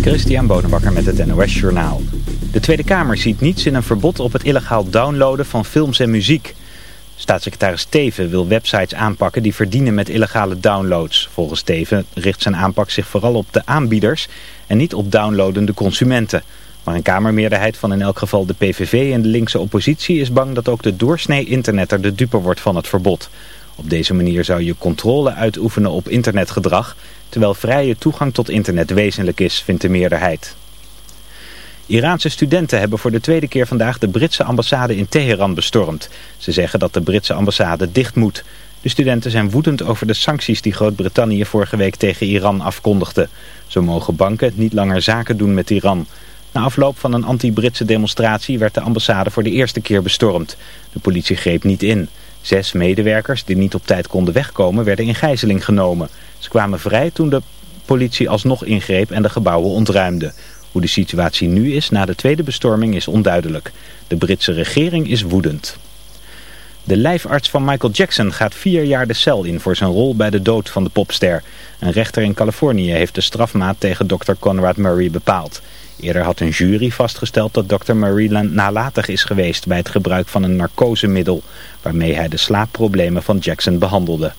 Christian Bonenbakker met het NOS Journaal. De Tweede Kamer ziet niets in een verbod op het illegaal downloaden van films en muziek. Staatssecretaris Teven wil websites aanpakken die verdienen met illegale downloads. Volgens Teven richt zijn aanpak zich vooral op de aanbieders en niet op downloadende consumenten. Maar een kamermeerderheid van in elk geval de PVV en de linkse oppositie is bang dat ook de doorsnee internetter de dupe wordt van het verbod. Op deze manier zou je controle uitoefenen op internetgedrag, terwijl vrije toegang tot internet wezenlijk is, vindt de meerderheid. Iraanse studenten hebben voor de tweede keer vandaag de Britse ambassade in Teheran bestormd. Ze zeggen dat de Britse ambassade dicht moet. De studenten zijn woedend over de sancties die Groot-Brittannië vorige week tegen Iran afkondigde. Zo mogen banken niet langer zaken doen met Iran. Na afloop van een anti-Britse demonstratie werd de ambassade voor de eerste keer bestormd. De politie greep niet in. Zes medewerkers die niet op tijd konden wegkomen werden in gijzeling genomen. Ze kwamen vrij toen de politie alsnog ingreep en de gebouwen ontruimde. Hoe de situatie nu is na de tweede bestorming is onduidelijk. De Britse regering is woedend. De lijfarts van Michael Jackson gaat vier jaar de cel in voor zijn rol bij de dood van de popster. Een rechter in Californië heeft de strafmaat tegen Dr. Conrad Murray bepaald. Eerder had een jury vastgesteld dat Dr. Murray nalatig is geweest bij het gebruik van een narcosemiddel, waarmee hij de slaapproblemen van Jackson behandelde.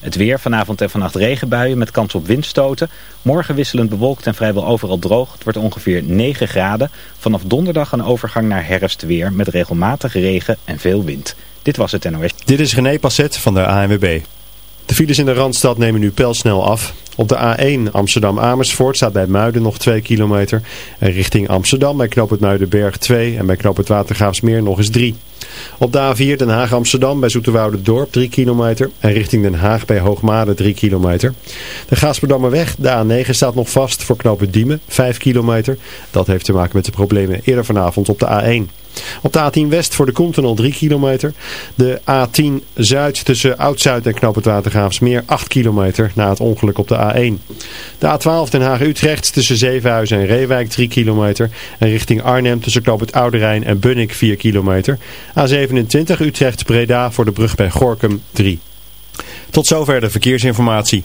Het weer vanavond en vannacht regenbuien met kans op windstoten. Morgen wisselend bewolkt en vrijwel overal droog. Het wordt ongeveer 9 graden. Vanaf donderdag een overgang naar herfstweer met regelmatig regen en veel wind. Dit was het NOS. Dit is René Passet van de ANWB. De files in de Randstad nemen nu pijlsnel af. Op de A1 Amsterdam-Amersfoort staat bij Muiden nog 2 kilometer. En richting Amsterdam bij knoop Muidenberg 2 en bij knoop het Watergraafsmeer nog eens 3. Op de A4 Den Haag-Amsterdam bij Dorp 3 kilometer. En richting Den Haag bij Hoogmade 3 kilometer. De Gaasperdammerweg, de A9 staat nog vast voor knoop Diemen 5 kilometer. Dat heeft te maken met de problemen eerder vanavond op de A1. Op de A10 West voor de Continental 3 kilometer. De A10 Zuid tussen Oud-Zuid en Knoop het Watergraafsmeer 8 kilometer na het ongeluk op de A1. De A12 Den Haag-Utrecht tussen Zevenhuizen en Reewijk 3 kilometer. En richting Arnhem tussen Knoop het Oude Rijn en Bunnik 4 kilometer. A27 Utrecht-Breda voor de brug bij Gorkum 3. Tot zover de verkeersinformatie.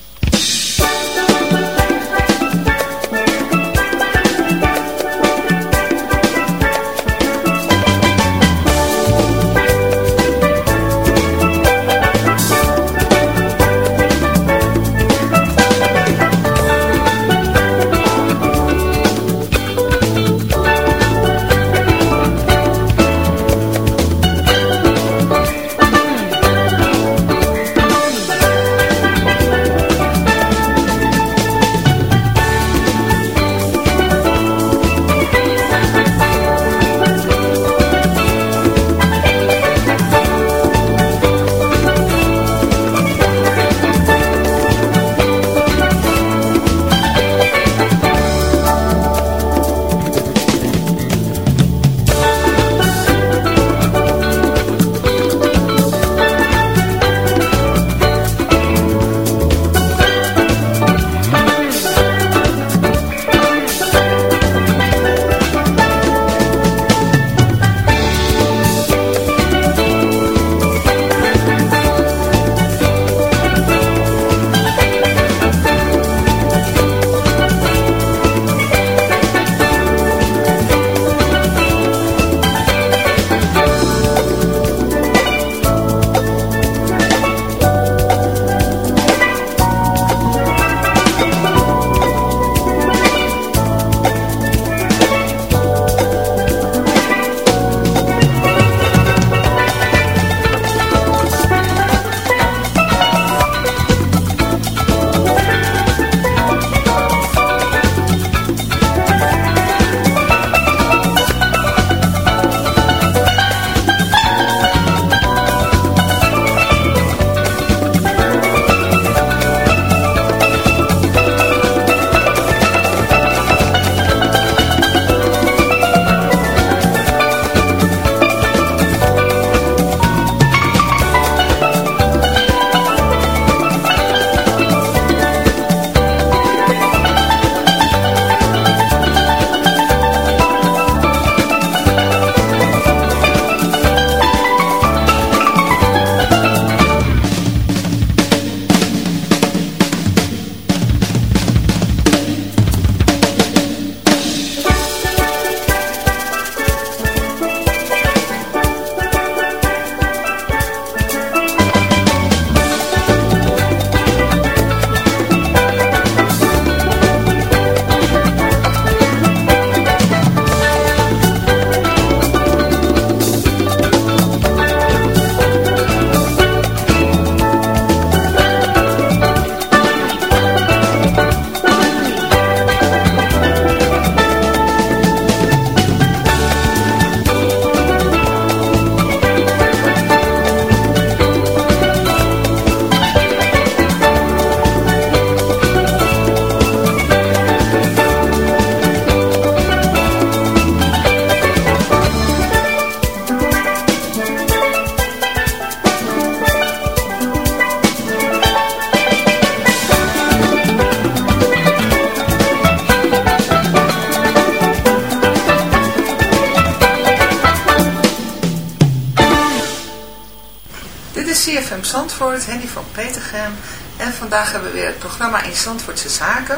Vandaag hebben we weer het programma in Zandvoortse Zaken.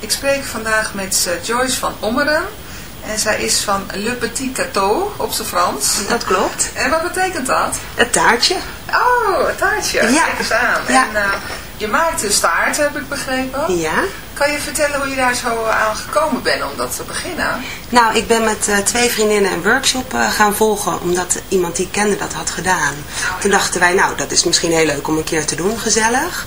Ik spreek vandaag met eh, Joyce van Ommeren. En zij is van Le Petit Cateau, op zijn Frans. Dat klopt. En wat betekent dat? Het taartje. Oh, het taartje. Ja. Kijk eens aan. Ja. En eh, je maakt een staart, heb ik begrepen. Ja. Kan je vertellen hoe je daar zo aan gekomen bent om dat te beginnen? Nou, ik ben met eh, twee vriendinnen een workshop eh, gaan volgen, omdat iemand die ik kende dat had gedaan. Toen dachten wij, nou, dat is misschien heel leuk om een keer te doen, gezellig.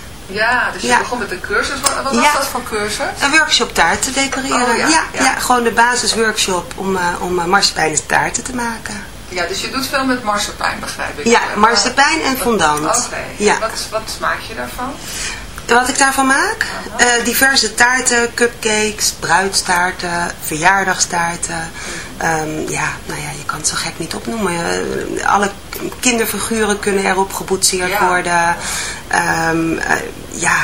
Ja, dus je Ja. begon met een cursus. Wat, wat was dat voor cursus? Een workshop taarten decoreren. Oh, ja, ja, gewoon de basisworkshop om, uh, om uh, marsepein taarten te maken. Ja, dus je doet veel met marsepein, begrijp ik. Ja, Eh, marsepein en fondant. Oké. Ja. Wat, wat smaak je daarvan? Wat ik daarvan maak? Uh, diverse taarten, cupcakes, bruidstaarten, verjaardagstaarten. Um, ja, nou ja, je kan het zo gek niet opnoemen. Uh, alle kinderfiguren kunnen erop geboetseerd Ja. worden. Um, uh, ja,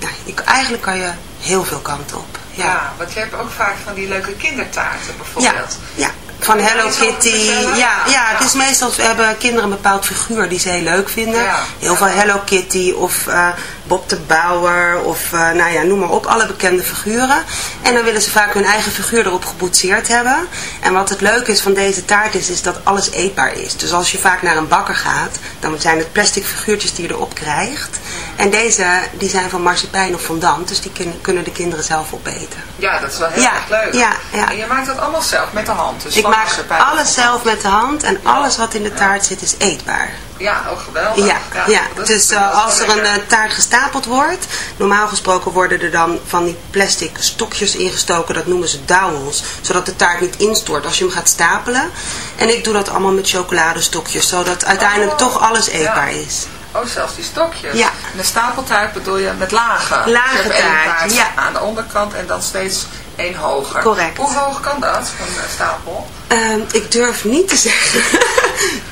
nou, ik, eigenlijk kan je heel veel kanten op. Ja, Ja, want je hebt ook vaak van die leuke kindertaarten bijvoorbeeld. ja. Van Hello Kitty. Ja, ja, het is meestal, hebben kinderen een bepaald figuur die ze heel leuk vinden. Ja. Heel veel Hello Kitty of uh, Bob de Bouwer of uh, nou ja, noem maar op, alle bekende figuren. En dan willen ze vaak hun eigen figuur erop geboetseerd hebben. En wat het leuke is van deze taart is, is dat alles eetbaar is. Dus als je vaak naar een bakker gaat, dan zijn het plastic figuurtjes die je erop krijgt. En deze, die zijn van marsepein of fondant, dus die kun- kunnen de kinderen zelf opeten. Ja, dat is wel heel Ja, erg leuk. ja, ja. En je maakt dat allemaal zelf met de hand. Dus Ik van maak alles zelf met de hand en alles wat in de taart zit is eetbaar. Ja, ook geweldig. Ja, dus uh, wel als er een uh, taart gestapeld wordt, normaal gesproken worden er dan van die plastic stokjes ingestoken, dat noemen ze dowels, zodat de taart niet instort als je hem gaat stapelen. En ik doe dat allemaal met chocoladestokjes, zodat uiteindelijk Oh, toch alles eetbaar ja. is. Oh, zelfs die stokjes. Ja. En de stapeltaart bedoel je met lagen. Lage Dus je taart ja. aan de onderkant en dan steeds één hoger. Correct. Hoe hoog kan dat, van de stapel? Ehm, ik durf niet te zeggen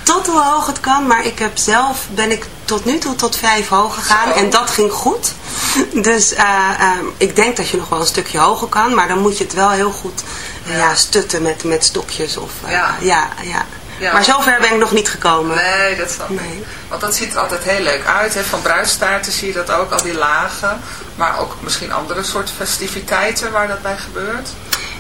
tot hoe hoog het kan, maar ik heb zelf, ben ik tot nu toe tot vijf hoog gegaan Zo. en dat ging goed. Dus eh, ehm, ik denk dat je nog wel een stukje hoger kan, maar dan moet je het wel heel goed ja. stutten met, met stokjes. Of, eh, Ja. ja. Ja, Ja. Maar zover ben ik nog niet gekomen. Nee, dat snap ik. Nee. Want dat ziet er altijd heel leuk uit. Hè? Van bruidstaarten zie je dat ook, al die lagen. Maar ook misschien andere soorten festiviteiten waar dat bij gebeurt.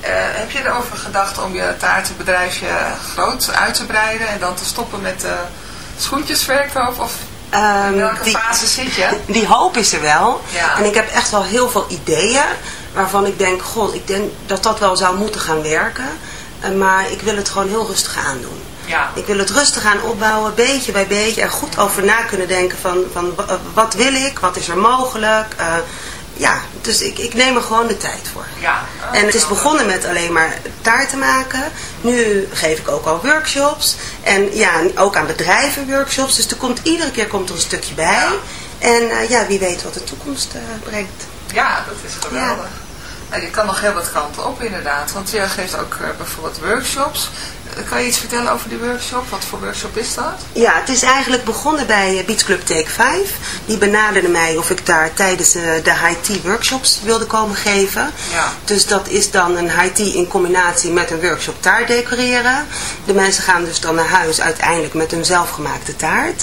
Eh, heb je erover gedacht om je taartenbedrijfje groot uit te breiden en dan te stoppen met de schoentjesverkoop? Of in Ehm, welke die- fase zit je? Die hoop is er wel. Ja. En ik heb echt wel heel veel ideeën. waarvan ik denk, god, ik denk dat dat wel zou moeten gaan werken. Eh, maar ik wil het gewoon heel rustig aandoen. Ja. Ik wil het rustig aan opbouwen, beetje bij beetje. Er goed over na kunnen denken van, van wa- wat wil ik, wat is er mogelijk. Eh, ja, dus ik, ik neem er gewoon de tijd voor. Ja. En het is begonnen met alleen maar taarten maken. Nu geef ik ook al workshops. En ja, ook aan bedrijven workshops. Dus er komt, iedere keer komt er een stukje bij. En eh, ja, wie weet wat de toekomst eh, brengt. Ja, dat is geweldig. En je kan nog heel wat kanten op inderdaad. Want je geeft ook eh, bijvoorbeeld workshops. Kan je iets vertellen over die workshop? Wat voor workshop is dat? Ja, het is eigenlijk begonnen bij eh, Beach Club Take 5. Die benaderde mij of ik daar tijdens eh, de high tea workshops wilde komen geven. Ja. Dus dat is dan een high tea in combinatie met een workshop taart decoreren. De mensen gaan dus dan naar huis uiteindelijk met hun zelfgemaakte taart.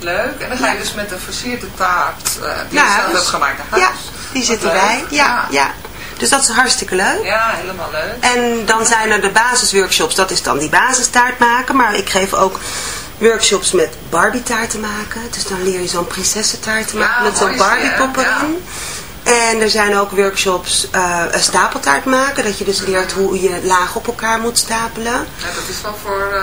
Leuk. En dan ga je dus met een versierde taart eh, die je zelf huis. hebt gemaakt naar Ja, huis. die zit erbij. Ja, ja. Dus dat is hartstikke leuk. Ja, helemaal leuk. En dan zijn er de basisworkshops, dat is dan die basistaart maken. Maar ik geef ook workshops met Barbie taarten maken. Dus dan leer je zo'n prinsessentaart te Ja, maken met zo'n Barbie hè? pop Ja. erin. En er zijn ook workshops eh, een stapeltaart maken. Dat je dus leert hoe je laag op elkaar moet stapelen. Ja, dat is wel voor eh,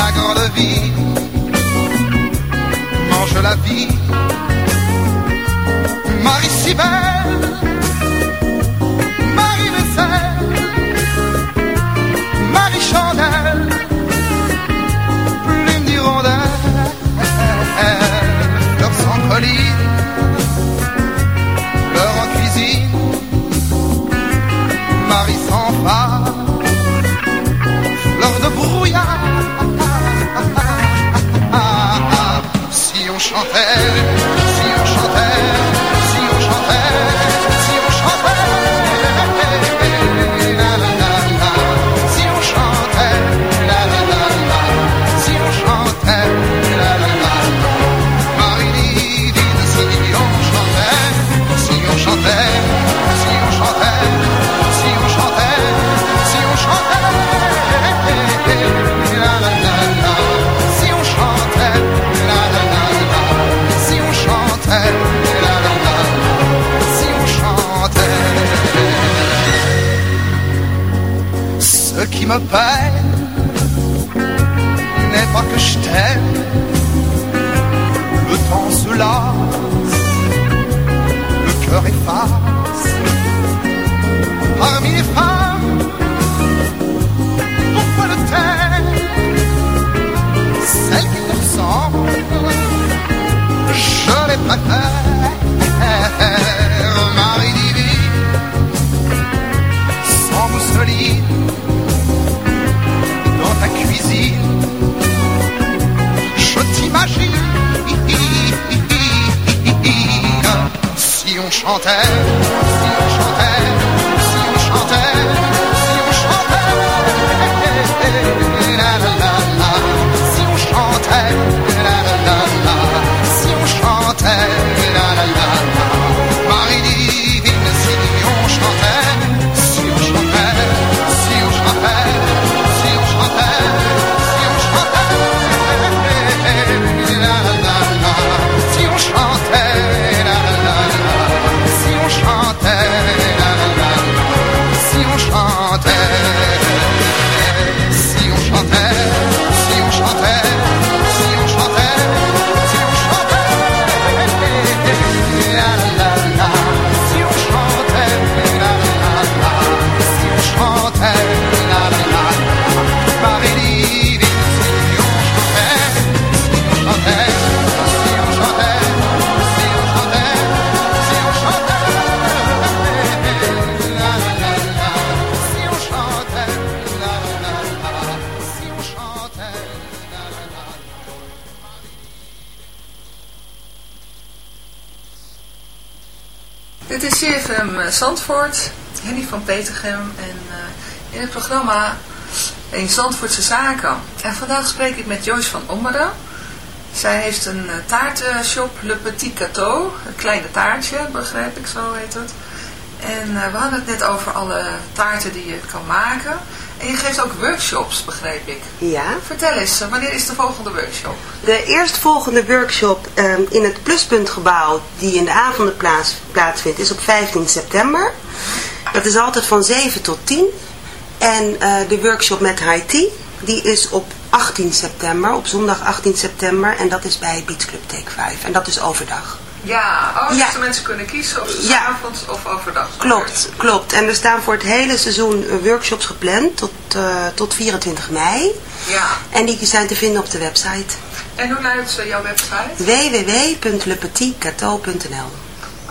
La grande ville mange la vie. Marie si belle, chanter. Me peine n'est pas que je t'aime. Le temps se lasse, le cœur efface. Parmi les femmes, pourquoi le taire? Celle qui te ressemble, je les préfère. chantait, s'il chantait. Van Petergem en eh, in het programma in Zandvoortse Zaken. En vandaag spreek ik met Joyce van Ommeren. Zij heeft een eh, taartenshop, Le Petit Cateau, een kleine taartje, begrijp ik, zo heet het. En eh, we hadden het net over alle taarten die je kan maken. En je geeft ook workshops, begreep ik. Ja. Vertel eens, wanneer is de volgende workshop? De eerstvolgende workshop ehm, in het Pluspuntgebouw, die in de avonden plaats, plaatsvindt, is op 15 september. Dat is altijd van 7 tot 10. En eh, de workshop met Tea, die is op 18 september, op zondag 18 september. En dat is bij Beach Club Take 5. En dat is overdag. Ja, oh, dus Ja. de mensen kunnen kiezen of ze Ja. avonds of overdag. Klopt, klopt. En er staan voor het hele seizoen eh, workshops gepland tot, eh, tot 24 mei. Ja. En die zijn te vinden op de website En hoe luidt jouw website? www.lepetitcateau.nl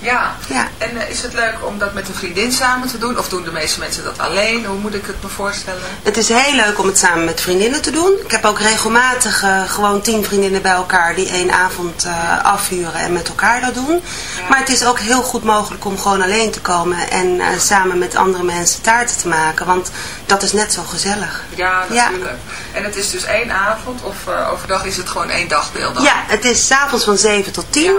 Ja. Ja. En eh, is het leuk om dat met een vriendin samen te doen? Of doen de meeste mensen dat alleen? Hoe moet ik het me voorstellen? Het is heel leuk om het samen met vriendinnen te doen. Ik heb ook regelmatig eh, gewoon tien vriendinnen bij elkaar die één avond eh, afhuren en met elkaar dat doen. Maar het is ook heel goed mogelijk om gewoon alleen te komen en samen met andere mensen taarten te maken. Want dat is net zo gezellig. Ja, Ja. En het is dus één avond of eh, overdag is het gewoon één dagdeel dan? Ja, het is s'avonds van 7 tot 10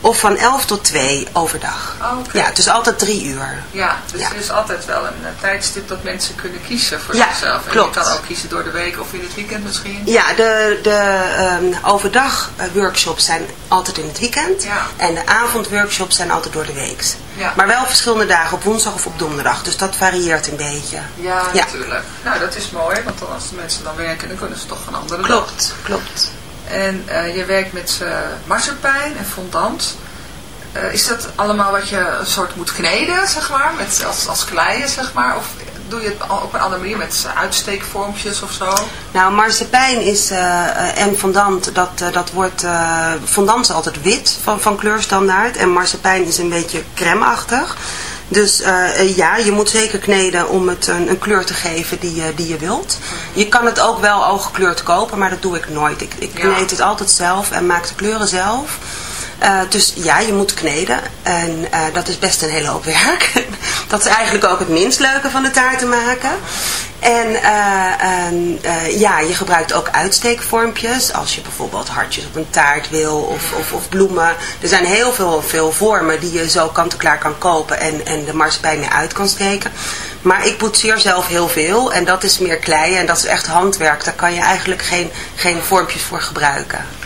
of van 11 tot 2 overdag. Oh. Ja, het is altijd drie uur. Ja, dus Ja. er is altijd wel een eh, tijdstip dat mensen kunnen kiezen voor Ja, zichzelf. En klopt. je kan ook kiezen door de week of in het weekend misschien. Ja, de, de ehm, overdag eh, workshops zijn altijd in het weekend. En de avondworkshops zijn altijd door de week. Ja. Maar wel verschillende dagen, op woensdag of op donderdag. Dus dat varieert een beetje. Ja, Ja. natuurlijk. Nou, dat is mooi, want dan als de mensen dan werken, dan kunnen ze toch een andere dag. Klopt, klopt. En eh, je werkt met uh, marsepein en fondant. Eh, is dat allemaal wat je een soort moet kneden, zeg maar, met, als, als kleien, zeg maar? Of doe je het op een andere manier met uitsteekvormpjes of zo? Nou, marsepein is, eh, en fondant, dat, eh, dat wordt, eh, fondant is altijd wit van, van kleurstandaard. En marsepein is een beetje crème-achtig. Dus eh, eh, ja, je moet zeker kneden om het een, een kleur te geven die, je die je wilt. Je kan het ook wel oogkleurd kopen, maar dat doe ik nooit. Ik, ik Ja. kneed het altijd zelf en maak de kleuren zelf. Eh, dus ja, je moet kneden. En eh, dat is best een hele hoop werk. dat is eigenlijk ook het minst leuke van de taart te maken. En eh, ja, je gebruikt ook uitsteekvormpjes. Als je bijvoorbeeld hartjes op een taart wil of, of, of bloemen. Er zijn heel veel, veel vormen die je zo kant-en-klaar kan kopen en, en de marsepein mee uit kan steken. Maar ik boetseer zelf heel veel en dat is meer klei en dat is echt handwerk. Daar kan je eigenlijk geen, geen vormpjes voor gebruiken.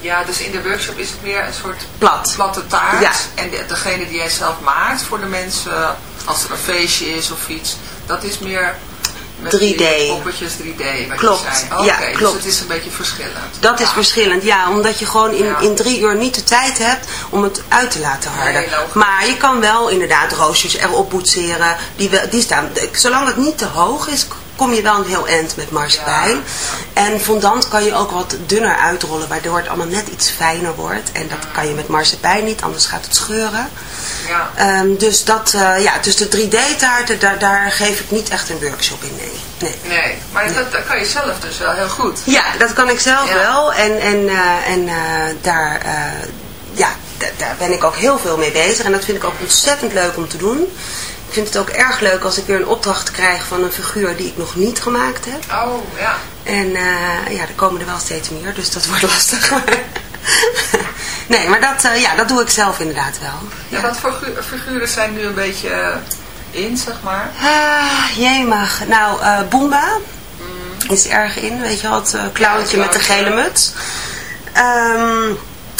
Ja, dus in de workshop is het meer een soort Plat. platte taart. Ja. En de- degene die jij zelf maakt voor de mensen, als er een feestje is of iets, dat is meer met 3D. die poppetjes 3D. Wat Klopt. Je zei. Ja, Oké, klopt. Dus het is een beetje verschillend. Dat is verschillend, ja, omdat je gewoon in, Ja. in drie uur niet de tijd hebt om het uit te laten harden. Nee, maar je kan wel inderdaad roosjes erop boetseren, die, die staan, zolang het niet te hoog is, kom je wel een heel eind met marsepein. En fondant kan je ook wat dunner uitrollen, waardoor het allemaal net iets fijner wordt. En dat kan je met marsepein niet, anders gaat het scheuren. Ja. Ehm, dus, dat, eh, ja, dus de 3D-taarten, daar, daar geef ik niet echt een workshop in, nee. nee. Nee, maar dat, dat kan je zelf dus wel heel goed. Ja, dat kan ik zelf Ja. wel. En, en, eh, en eh, daar, ja, da- daar ben ik ook heel veel mee bezig. En dat vind ik ook ontzettend leuk om te doen. Ik vind het ook erg leuk als ik weer een opdracht krijg van een figuur die ik nog niet gemaakt heb. Oh, ja. En eh, ja, er komen er wel steeds meer, dus dat wordt lastig. nee, maar dat, eh, ja, dat doe ik zelf inderdaad wel. En wat voor gu- figuren zijn nu een beetje eh, in, zeg maar? Ah, jemig. Nou, Boomba is erg in, weet je wel, het Ja, met de gele muts. Ehm,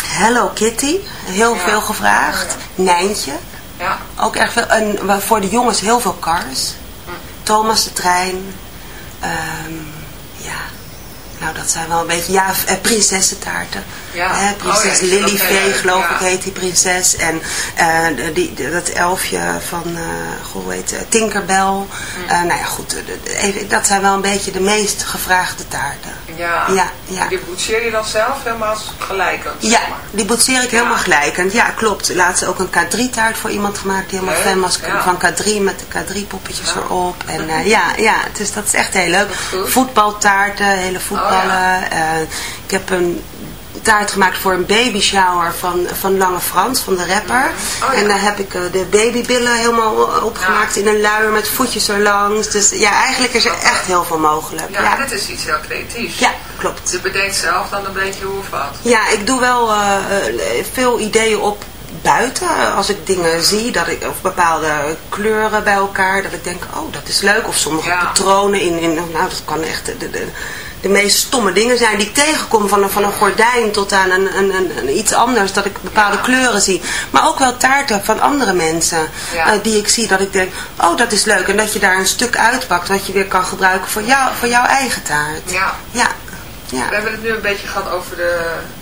Hello Kitty, heel Ja. veel gevraagd. Nijntje, Ja. ook erg veel. En voor de jongens heel veel Cars. Thomas de Trein. Ehm, ja, nou dat zijn wel een beetje, ja, eh, prinsessentaarten. Ja. Hè, prinses Oh ja, Lily Vee, leuk, geloof ja. ik, heet die prinses. En eh, die, dat elfje van, eh goh, hoe heet het, Tinkerbell. Mm. Eh, nou ja, goed, even- dat zijn wel een beetje de meest gevraagde taarten. Ja. Ja, ja. En die boetseer je dan zelf helemaal gelijkend, Ja, zeg maar. die boetseer ik helemaal gelijkend. Ja, klopt. Laatst ook een K3-taart voor iemand gemaakt die helemaal Leuk, fan was van K3 met de K3-poppetjes Ja. erop. En eh, ja, ja, dus dat is echt heel leuk. Oh, Voetbaltaarten, hele voetballen. Eh, ik heb een taart gemaakt voor een baby shower van, van Lange Frans, van de rapper. Oh, ja. En daar heb ik eh, de babybillen helemaal opgemaakt in een luier met voetjes erlangs. Dus ja, eigenlijk is er echt heel veel mogelijk. Ja, Ja, dat is iets heel creatiefs. ja klopt. Je bedenkt zelf dan een beetje hoe of wat. Ja, ik doe wel eh, eh, veel ideeën op buiten. Als ik dingen zie, dat ik, of bepaalde kleuren bij elkaar, dat ik denk, oh, dat is leuk. Of sommige patronen in, in, nou, dat kan echt de, de, de meest stomme dingen zijn die ik tegenkom. Van een, van een gordijn tot aan een, een, een, een iets anders, dat ik bepaalde Ja. kleuren zie. Maar ook wel taarten van andere mensen, Ja. eh, die ik zie, dat ik denk, oh, dat is leuk. En dat je daar een stuk uitpakt, wat je weer kan gebruiken voor, jou, voor jouw eigen taart. Ja. Ja. ja. We hebben het nu een beetje gehad over de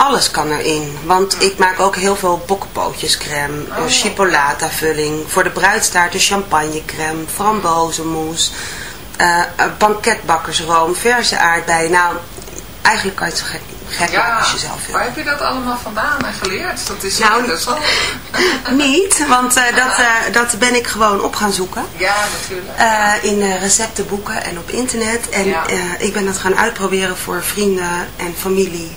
alles kan erin. Want ik maak ook heel veel bokkenpootjescrème. Oh. een chipolata vulling. Voor de bruidstaart een champagnecrème. Frambozenmousse. eh, een banketbakkersroom. Verse aardbeien. Nou, eigenlijk kan je het zo gek, gek maken als je zelf wil. waar heb je dat allemaal vandaan en geleerd? Dat is Nou, interessant. Niet, want eh, dat, eh, dat ben ik gewoon op gaan zoeken. Ja, natuurlijk. Eh, in eh, receptenboeken en op internet. En Ja. eh, ik ben dat gaan uitproberen voor vrienden en familie.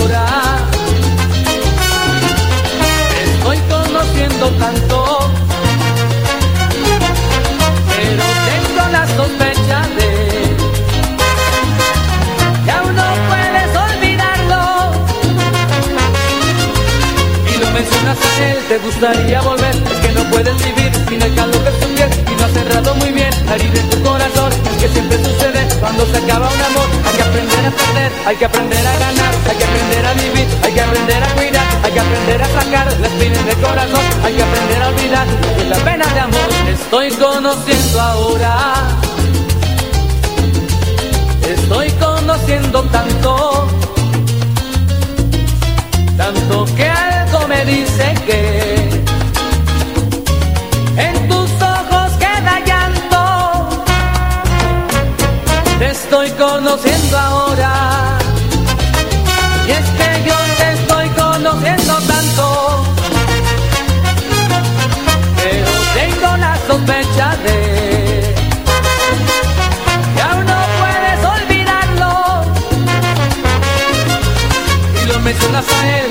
a él, te gustaría volver. Es que no puedes vivir sin el calor de su piel. Y no has cerrado muy bien la herida en tu corazón. Es que siempre sucede cuando se acaba un amor. Hay que aprender a perder, hay que aprender a ganar, hay que aprender a vivir, hay que aprender a cuidar, hay que aprender a sacar la espina del corazón. Hay que aprender a olvidar que la pena de amor estoy conociendo ahora. Estoy conociendo tanto, tanto que me dice que en tus ojos queda llanto. Te estoy conociendo ahora. Y es que yo te estoy conociendo tanto. Pero tengo la sospecha de mencionas a él,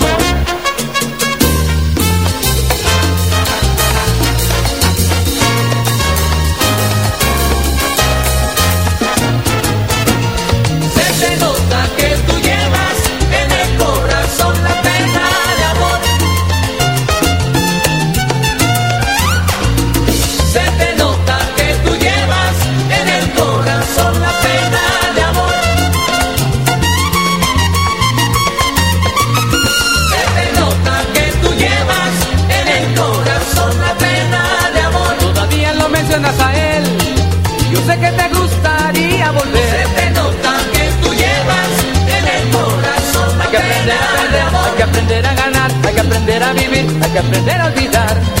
Aprender a perder, hay que aprender a ganar, hay que aprender a vivir, hay que aprender a olvidar.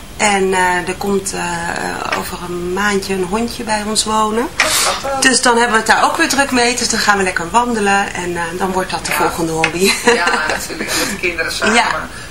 En eh, er komt eh, over een maandje een hondje bij ons wonen. Dus dan hebben we het daar ook weer druk mee. Dus dan gaan we lekker wandelen. En eh, dan wordt dat de volgende hobby. Ja, natuurlijk. Met de kinderen samen. Ja.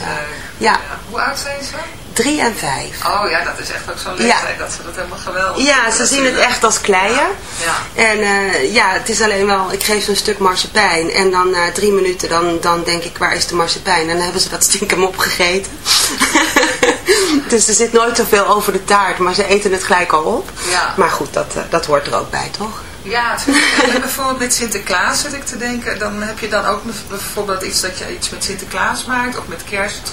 eh, ja, Hoe oud zijn ze? drie en vijf. Oh ja, dat is echt ook zo'n leeftijd dat ze dat helemaal geweldig Ja, ze zien het echt als kleien. Ja. En eh, ja, het is alleen wel, ik geef ze een stuk marsepein en dan na drie minuten dan, dan denk ik, waar is de marsepein? En dan hebben ze dat stiekem opgegeten. dus er zit nooit zoveel over de taart, maar ze eten het gelijk al op. Ja. Maar goed, dat, eh, dat hoort er ook bij, toch? Ja, bijvoorbeeld met Sinterklaas zit ik te denken. Dan heb je dan ook bijvoorbeeld iets dat je iets met Sinterklaas maakt. Of met kerst.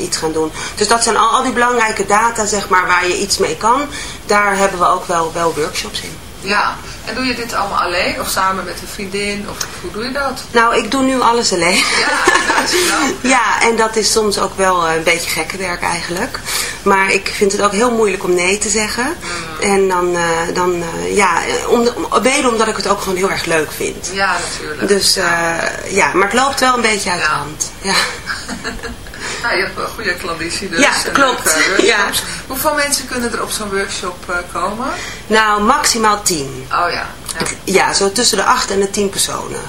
iets gaan doen. Dus dat zijn al, al die belangrijke data, zeg maar, waar je iets mee kan. Daar hebben we ook wel, wel workshops in. Ja. En doe je dit allemaal alleen? Of samen met een vriendin? Of hoe doe je dat? Nou, ik doe nu alles alleen. Ja, dat is wel. Ja, en dat is soms ook wel eh, een beetje gekke werk eigenlijk. Maar ik vind het ook heel moeilijk om nee te zeggen. Mm. En dan, eh, dan eh, ja, om de, om, mede omdat ik het ook gewoon heel erg leuk vind. Ja, natuurlijk. Dus ja, maar het loopt wel een beetje uit de hand. Ja. Nou, je hebt een goede klanditie dus. Ja, klopt. Ja. Hoeveel mensen kunnen er op zo'n workshop eh, komen? Nou, maximaal tien. Oh ja. ja. Ja, zo tussen de 8 en de 10 personen.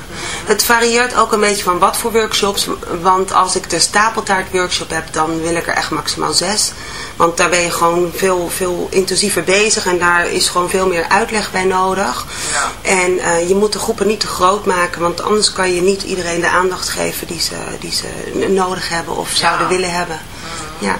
Het varieert ook een beetje van wat voor workshops. Want als ik de stapeltaart workshop heb, dan wil ik er echt maximaal 6. Want daar ben je gewoon veel, veel intensiever bezig. En daar is gewoon veel meer uitleg bij nodig. En eh, je moet de groepen niet te groot maken. Want anders kan je niet iedereen de aandacht geven die ze, die ze nodig hebben of zouden willen hebben. Ja.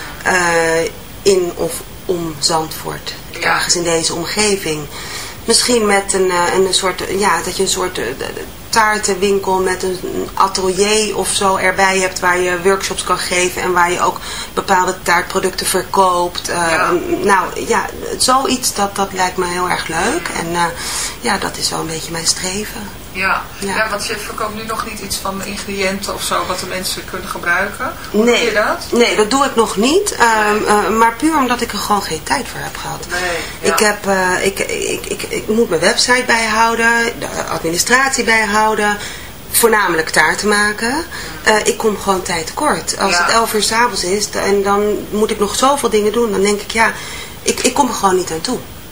Eh, in of om Zandvoort. Ja. Ergens in deze omgeving. Misschien met een, eh, een soort, ja, dat je een soort eh, taartenwinkel met een atelier of zo erbij hebt waar je workshops kan geven en waar je ook bepaalde taartproducten verkoopt. Ja. Nou ja, zoiets dat, dat lijkt me heel erg leuk en ja, dat is wel een beetje mijn streven. Ja. Ja. Ja. want je verkoopt nu nog niet iets van ingrediënten of zo wat de mensen kunnen gebruiken. Hoe doe Nee, je dat? nee, dat doe ik nog niet. ehm, eh, maar puur omdat ik er gewoon geen tijd voor heb gehad. Nee, ja. Ik, heb, eh, ik, ik, ik, ik moet mijn website bijhouden, de administratie bijhouden, voornamelijk taarten maken. Eh, ik kom gewoon tijd tekort. Als Ja. het 11 uur s'avonds is en dan moet ik nog zoveel dingen doen, dan denk ik ja, ik, ik kom er gewoon niet aan toe.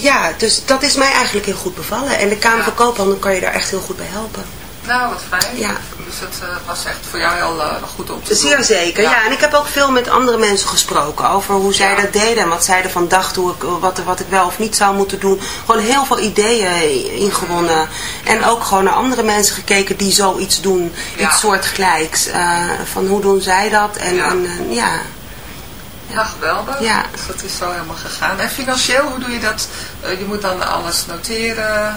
ja, dus dat is mij eigenlijk heel goed bevallen. En de Kamer van Koophandel kan je daar echt heel goed bij helpen. Nou, wat fijn. Ja. Dus dat eh, was echt voor jou heel eh, goed om te doen. Zeer zeker, ja. En ik heb ook veel met andere mensen gesproken over hoe zij dat deden en wat zij ervan dachten, hoe ik, wat, wat ik wel of niet zou moeten doen. Gewoon heel veel ideeën ingewonnen. En ook gewoon naar andere mensen gekeken die zoiets doen, Ja. iets soortgelijks. eh van hoe doen zij dat? En Ja. en, ja. Ja, geweldig. Ja. Dus dat is zo helemaal gegaan. En financieel, hoe doe je dat? Eh, je moet dan alles noteren.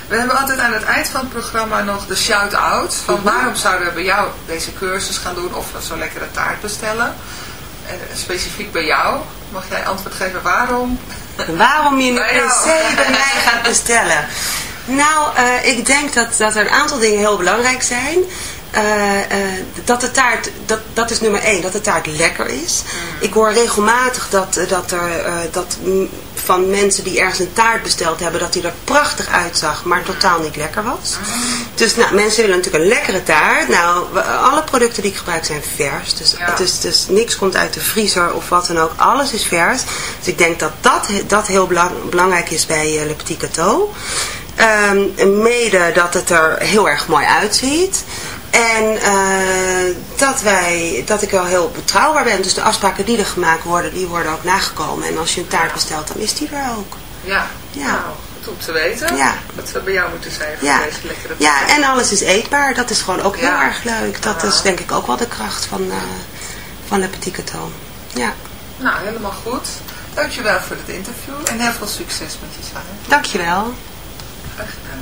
We hebben altijd aan het eind van het programma nog de shout-out. Van Mhm. waarom zouden we bij jou deze cursus gaan doen of zo'n lekkere taart bestellen? En specifiek bij jou. Mag jij antwoord geven waarom? Waarom je jou. se bij mij gaat bestellen? Nou, eh, ik denk dat, dat er een aantal dingen heel belangrijk zijn. Eh, eh, dat de taart, dat, dat is nummer één, dat de taart lekker is. Ik hoor regelmatig dat, dat er dat mm, van mensen die ergens een taart besteld hebben, dat die er prachtig uitzag, maar totaal niet lekker was. Dus nou, mensen willen natuurlijk een lekkere taart. Nou, alle producten die ik gebruik zijn vers. Dus, is, dus niks komt uit de vriezer of wat dan ook. Alles is vers. Dus ik denk dat dat, dat heel belang- belangrijk is bij eh, Le Petit Cateau. Ehm, mede dat het er heel erg mooi uitziet. En eh, dat, wij, dat ik wel heel betrouwbaar ben. Dus de afspraken die er gemaakt worden, die worden ook nagekomen. En als je een taart bestelt, dan is die er ook. Ja. Ja. Nou, goed om te weten. Ja. Dat we bij jou moeten zijn voor Ja. deze lekkere ja, en alles is eetbaar. Dat is gewoon ook heel erg leuk. Dat is denk ik ook wel de kracht van, eh van Le Petit Cateau. Ja, Nou, helemaal goed. Dankjewel voor het interview en heel veel succes met je zaak. dankjewel. Graag gedaan.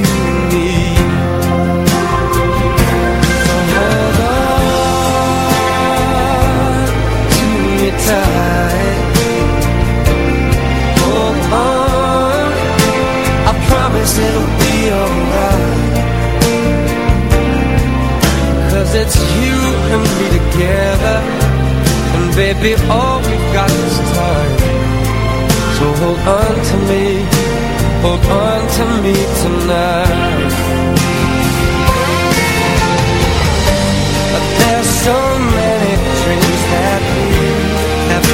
it'll be alright. Cause it's you and me together. And baby all we got is time. So hold on to me Hold on to me tonight. But There's so many dreams that we have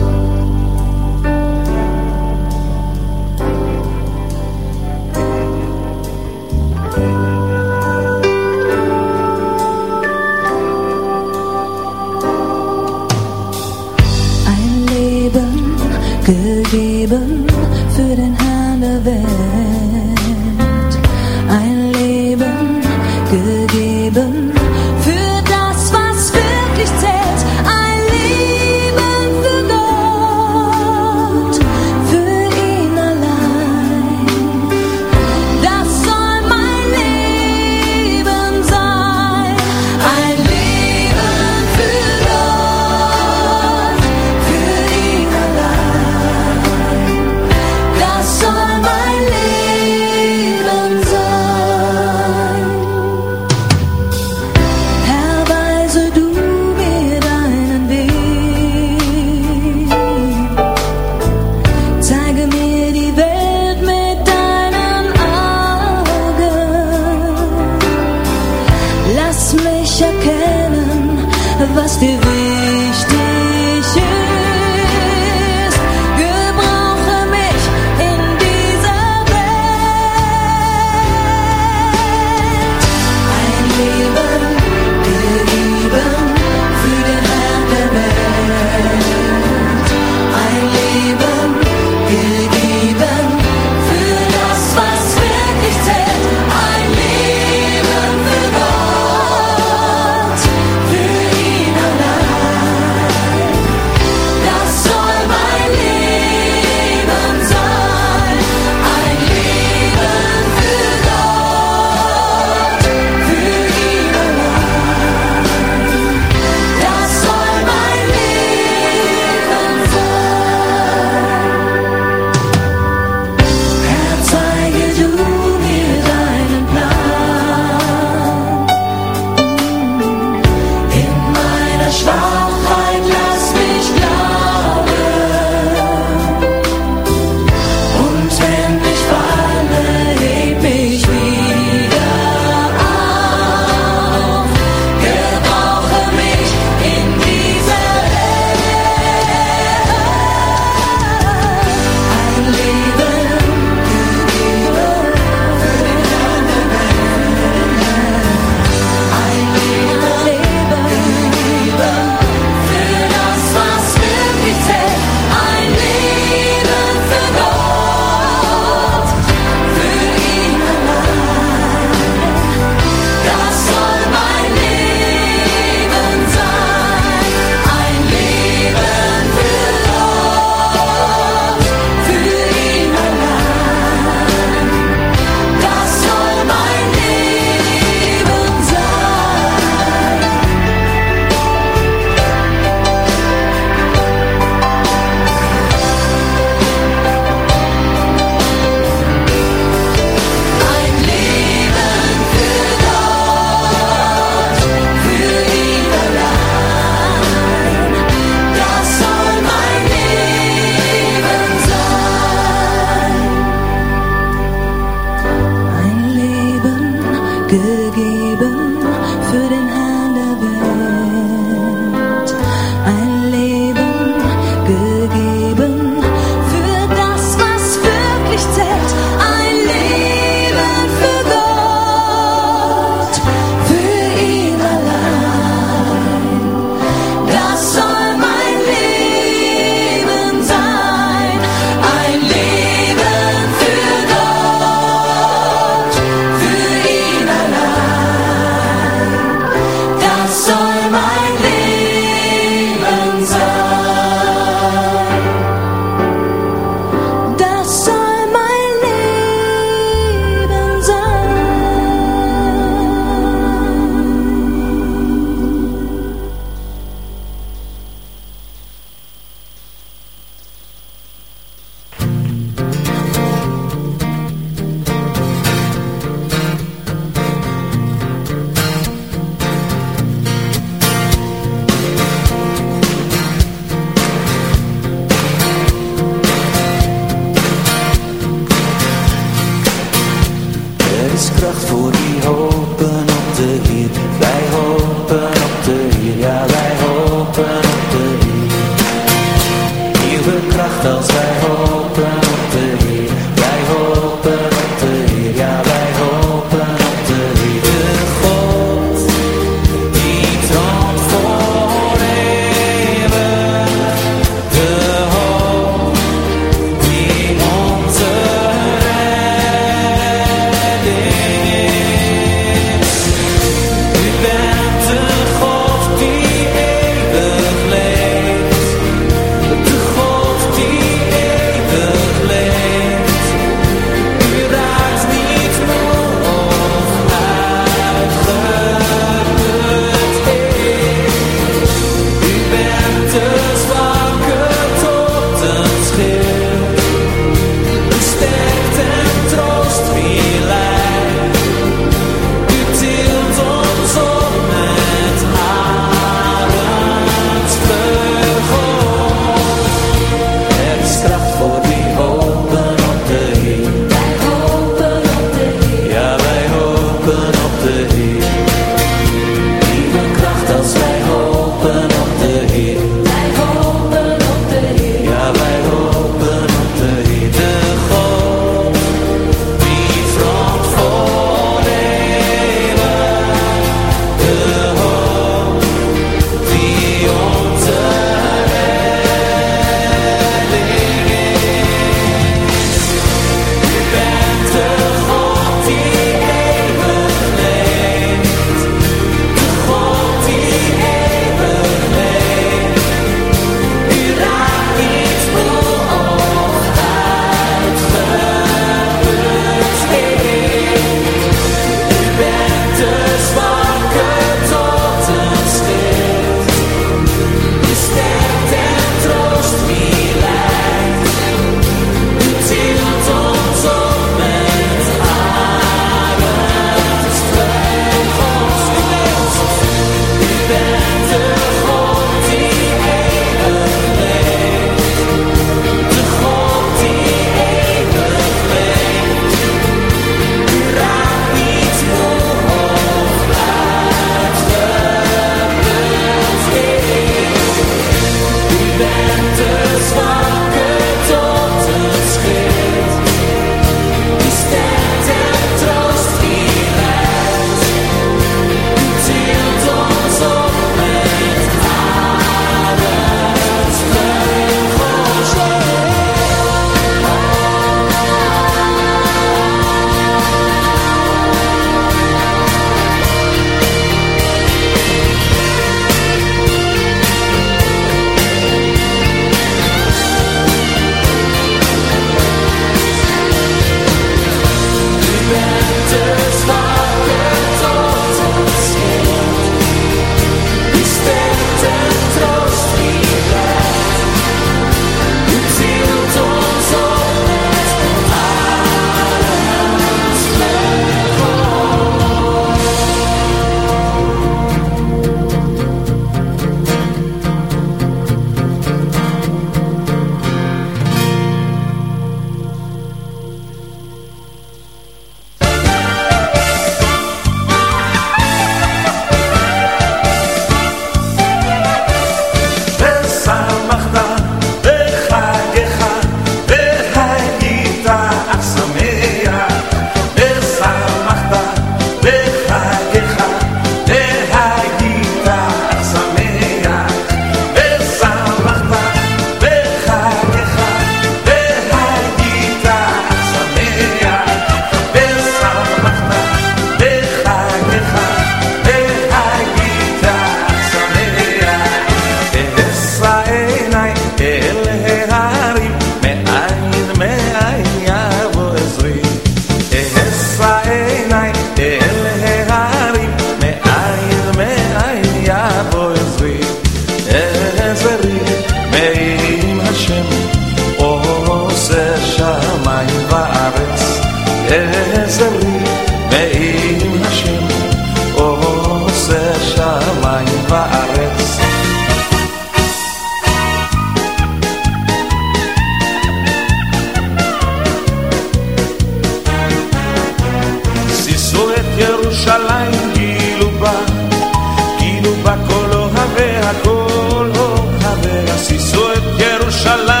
Shalom.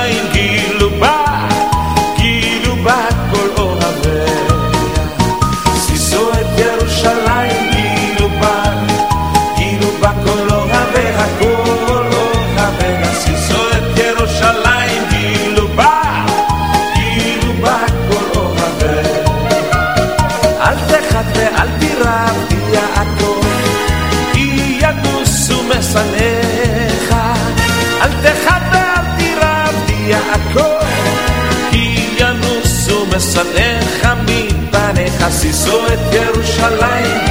יישאו את ירושלים.